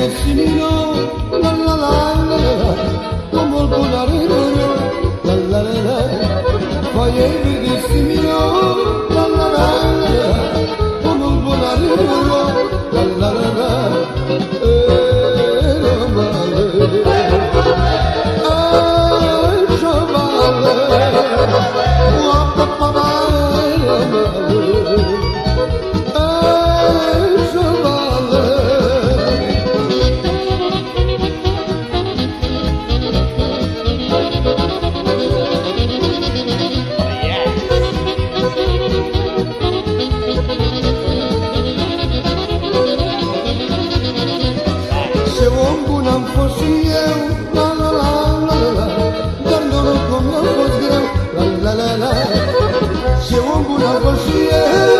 La la la, la la la, am fost și eu La la la la la Dar norocul mi-a fost greu La la la la. Ce om bun am fost și eu.